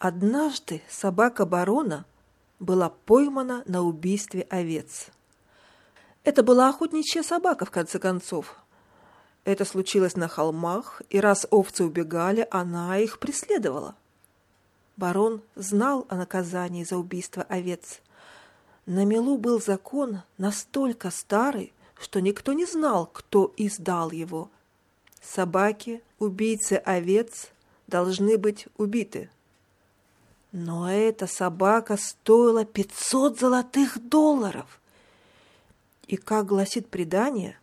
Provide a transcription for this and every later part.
Однажды собака барона была поймана на убийстве овец. Это была охотничья собака, в конце концов. Это случилось на холмах, и раз овцы убегали, она их преследовала. Барон знал о наказании за убийство овец. На мелу был закон настолько старый, что никто не знал, кто издал его. Собаки, убийцы овец, должны быть убиты. Но эта собака стоила 500 золотых долларов. И, как гласит предание,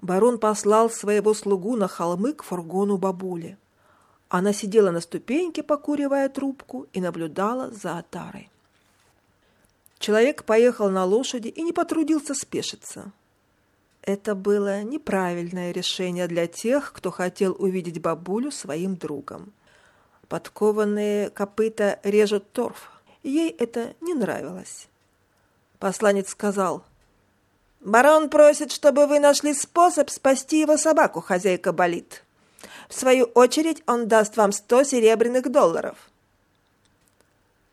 барон послал своего слугу на холмы к фургону бабули. Она сидела на ступеньке, покуривая трубку, и наблюдала за отарой. Человек поехал на лошади и не потрудился спешиться. Это было неправильное решение для тех, кто хотел увидеть бабулю своим другом. Подкованные копыта режут торф. Ей это не нравилось. Посланец сказал, «Барон просит, чтобы вы нашли способ спасти его собаку, хозяйка болит. В свою очередь он даст вам сто серебряных долларов».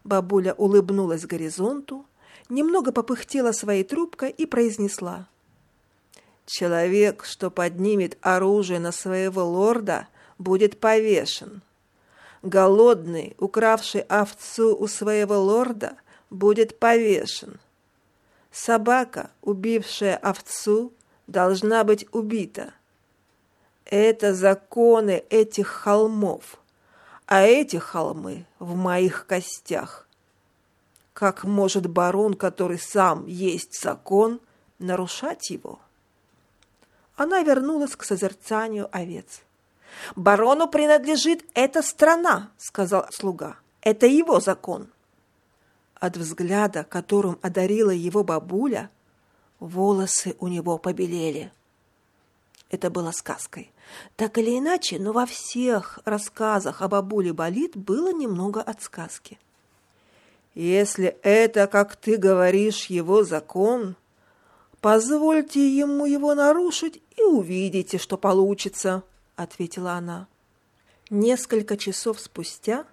Бабуля улыбнулась горизонту, немного попыхтела своей трубкой и произнесла, «Человек, что поднимет оружие на своего лорда, будет повешен» голодный, укравший овцу у своего лорда, будет повешен. Собака, убившая овцу, должна быть убита. Это законы этих холмов, а эти холмы в моих костях. Как может барон, который сам есть закон, нарушать его? Она вернулась к созерцанию овец. «Барону принадлежит эта страна», — сказал слуга. «Это его закон». От взгляда, которым одарила его бабуля, волосы у него побелели. Это было сказкой. Так или иначе, но во всех рассказах о бабуле болит было немного от сказки. Если это, как ты говоришь, его закон, позвольте ему его нарушить и увидите, что получится ответила она. Несколько часов спустя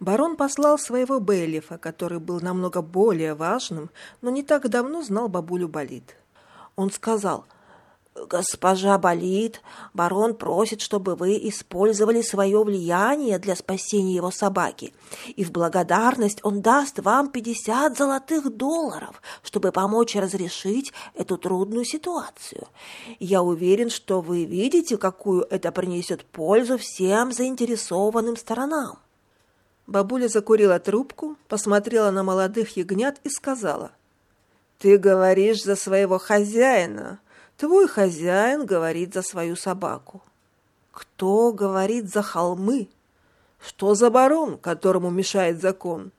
барон послал своего Бейлифа, который был намного более важным, но не так давно знал бабулю Болит. Он сказал – «Госпожа болит. Барон просит, чтобы вы использовали свое влияние для спасения его собаки. И в благодарность он даст вам пятьдесят золотых долларов, чтобы помочь разрешить эту трудную ситуацию. Я уверен, что вы видите, какую это принесет пользу всем заинтересованным сторонам». Бабуля закурила трубку, посмотрела на молодых ягнят и сказала, «Ты говоришь за своего хозяина». Твой хозяин говорит за свою собаку. Кто говорит за холмы? Что за барон, которому мешает закон?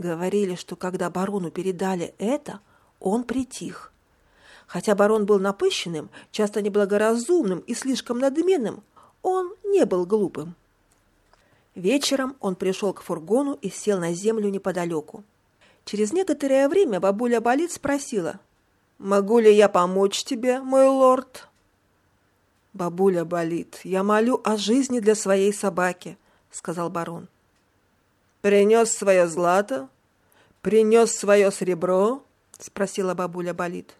Говорили, что когда барону передали это, он притих. Хотя барон был напыщенным, часто неблагоразумным и слишком надменным, он не был глупым. Вечером он пришел к фургону и сел на землю неподалеку. Через некоторое время бабуля Болит спросила – Могу ли я помочь тебе, мой лорд? Бабуля болит. Я молю о жизни для своей собаки, сказал барон. Принес свое злато? Принес свое серебро? спросила бабуля болит.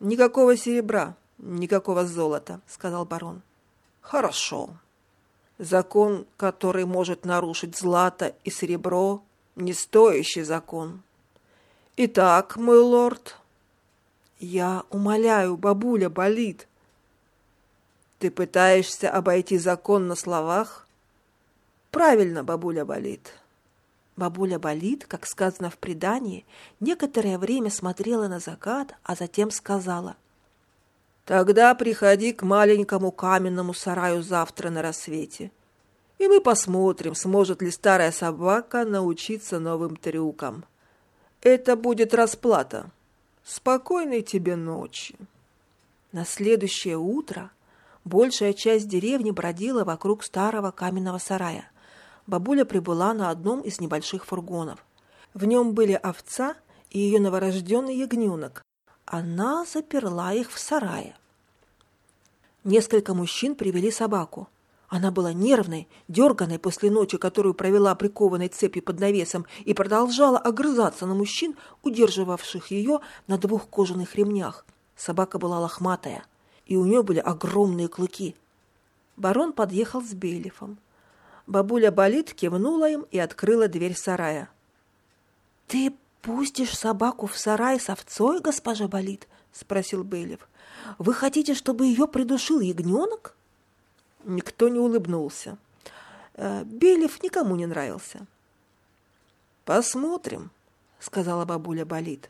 Никакого серебра, никакого золота, сказал барон. Хорошо. Закон, который может нарушить злато и серебро, не стоящий закон. Итак, мой лорд, я умоляю, бабуля болит. Ты пытаешься обойти закон на словах? Правильно, бабуля болит. Бабуля болит, как сказано в предании, некоторое время смотрела на закат, а затем сказала. Тогда приходи к маленькому каменному сараю завтра на рассвете, и мы посмотрим, сможет ли старая собака научиться новым трюкам. Это будет расплата. Спокойной тебе ночи. На следующее утро большая часть деревни бродила вокруг старого каменного сарая. Бабуля прибыла на одном из небольших фургонов. В нем были овца и ее новорожденный ягненок. Она заперла их в сарае. Несколько мужчин привели собаку. Она была нервной, дерганной после ночи, которую провела прикованной цепью под навесом, и продолжала огрызаться на мужчин, удерживавших ее на двух кожаных ремнях. Собака была лохматая, и у нее были огромные клыки. Барон подъехал с Бейлифом. Бабуля Болит кивнула им и открыла дверь сарая. «Ты пустишь собаку в сарай с овцой, госпожа Болит?» — спросил Бейлиф. «Вы хотите, чтобы ее придушил ягненок?» Никто не улыбнулся. Э, Белев никому не нравился. «Посмотрим», — сказала бабуля Болит.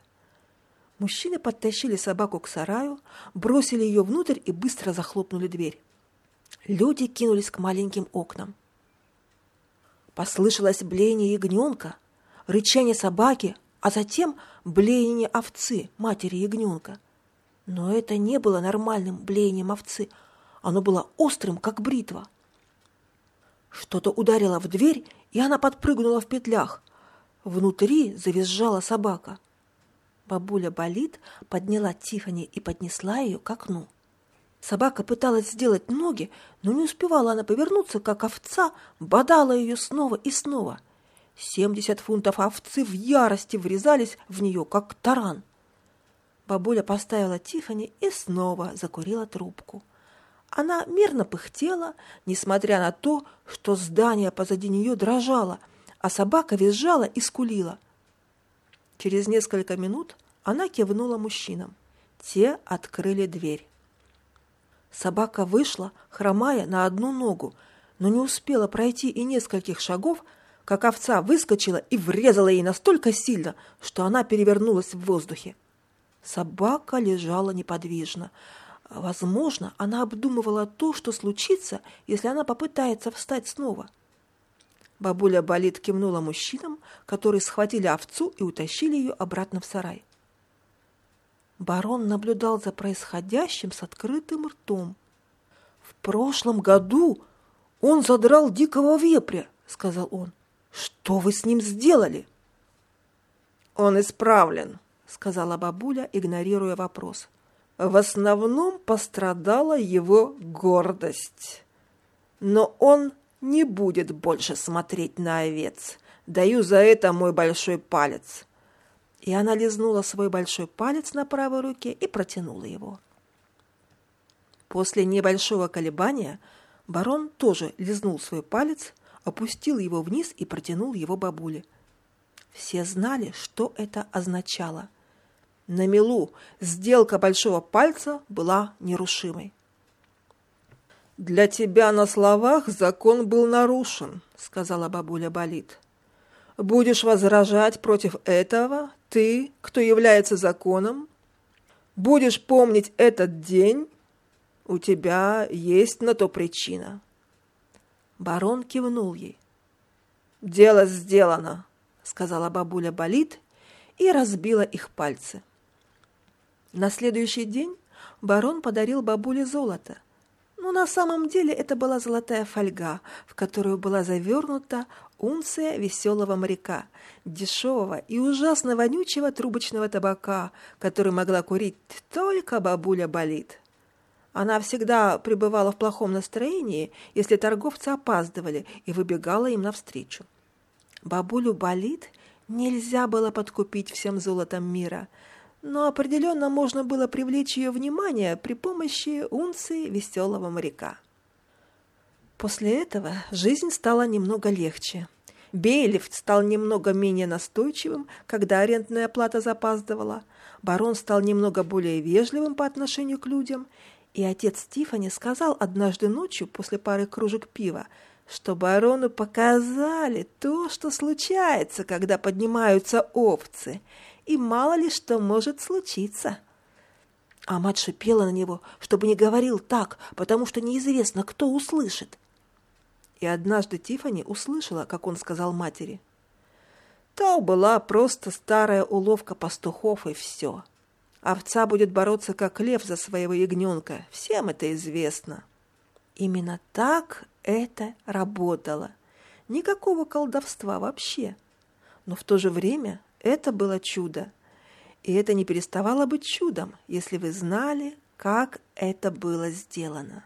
Мужчины подтащили собаку к сараю, бросили ее внутрь и быстро захлопнули дверь. Люди кинулись к маленьким окнам. Послышалось блеяние ягненка, рычание собаки, а затем блеяние овцы, матери ягненка. Но это не было нормальным блеянием овцы — оно было острым, как бритва. Что-то ударило в дверь, и она подпрыгнула в петлях. Внутри завизжала собака. Бабуля болит, подняла Тифани и поднесла ее к окну. Собака пыталась сделать ноги, но не успевала она повернуться, как овца бодала ее снова и снова. Семьдесят фунтов овцы в ярости врезались в нее, как таран. Бабуля поставила Тифани и снова закурила трубку. Она мирно пыхтела, несмотря на то, что здание позади нее дрожало, а собака визжала и скулила. Через несколько минут она кивнула мужчинам. Те открыли дверь. Собака вышла, хромая на одну ногу, но не успела пройти и нескольких шагов, как овца выскочила и врезала ей настолько сильно, что она перевернулась в воздухе. Собака лежала неподвижно. Возможно, она обдумывала то, что случится, если она попытается встать снова. Бабуля болит кивнула мужчинам, которые схватили овцу и утащили ее обратно в сарай. Барон наблюдал за происходящим с открытым ртом. «В прошлом году он задрал дикого вепря», — сказал он. «Что вы с ним сделали?» «Он исправлен», — сказала бабуля, игнорируя вопрос. В основном пострадала его гордость. Но он не будет больше смотреть на овец. Даю за это мой большой палец. И она лизнула свой большой палец на правой руке и протянула его. После небольшого колебания барон тоже лизнул свой палец, опустил его вниз и протянул его бабуле. Все знали, что это означало – на мелу сделка большого пальца была нерушимой. «Для тебя на словах закон был нарушен», — сказала бабуля Болит. «Будешь возражать против этого, ты, кто является законом? Будешь помнить этот день? У тебя есть на то причина». Барон кивнул ей. «Дело сделано», — сказала бабуля Болит и разбила их пальцы. На следующий день барон подарил бабуле золото. Но на самом деле это была золотая фольга, в которую была завернута унция веселого моряка, дешевого и ужасно вонючего трубочного табака, который могла курить только бабуля болит. Она всегда пребывала в плохом настроении, если торговцы опаздывали и выбегала им навстречу. Бабулю болит нельзя было подкупить всем золотом мира – но определенно можно было привлечь ее внимание при помощи унции веселого моряка. После этого жизнь стала немного легче. Бейлифт стал немного менее настойчивым, когда арендная плата запаздывала. Барон стал немного более вежливым по отношению к людям. И отец Тифани сказал однажды ночью после пары кружек пива, что барону показали то, что случается, когда поднимаются овцы – и мало ли что может случиться. А мать шипела на него, чтобы не говорил так, потому что неизвестно, кто услышит. И однажды Тифани услышала, как он сказал матери. То была просто старая уловка пастухов, и все. Овца будет бороться, как лев за своего ягненка. Всем это известно. Именно так это работало. Никакого колдовства вообще. Но в то же время это было чудо. И это не переставало быть чудом, если вы знали, как это было сделано.